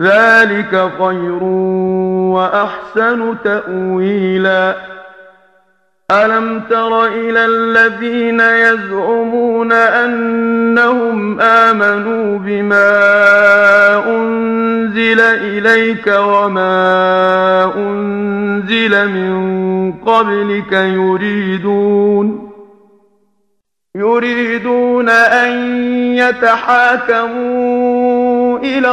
ذلك خير وأحسن تأويلا. ألم تر إلى الذين يزعمون أنهم آمنوا بما أنزل إليك وما أنزل من قبلك يريدون يريدون أن يتحاكموا إلى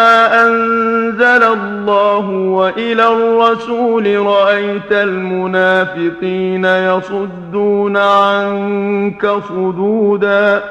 الله وإلى الرسول رأيت المنافقين يصدون عنك صدودا.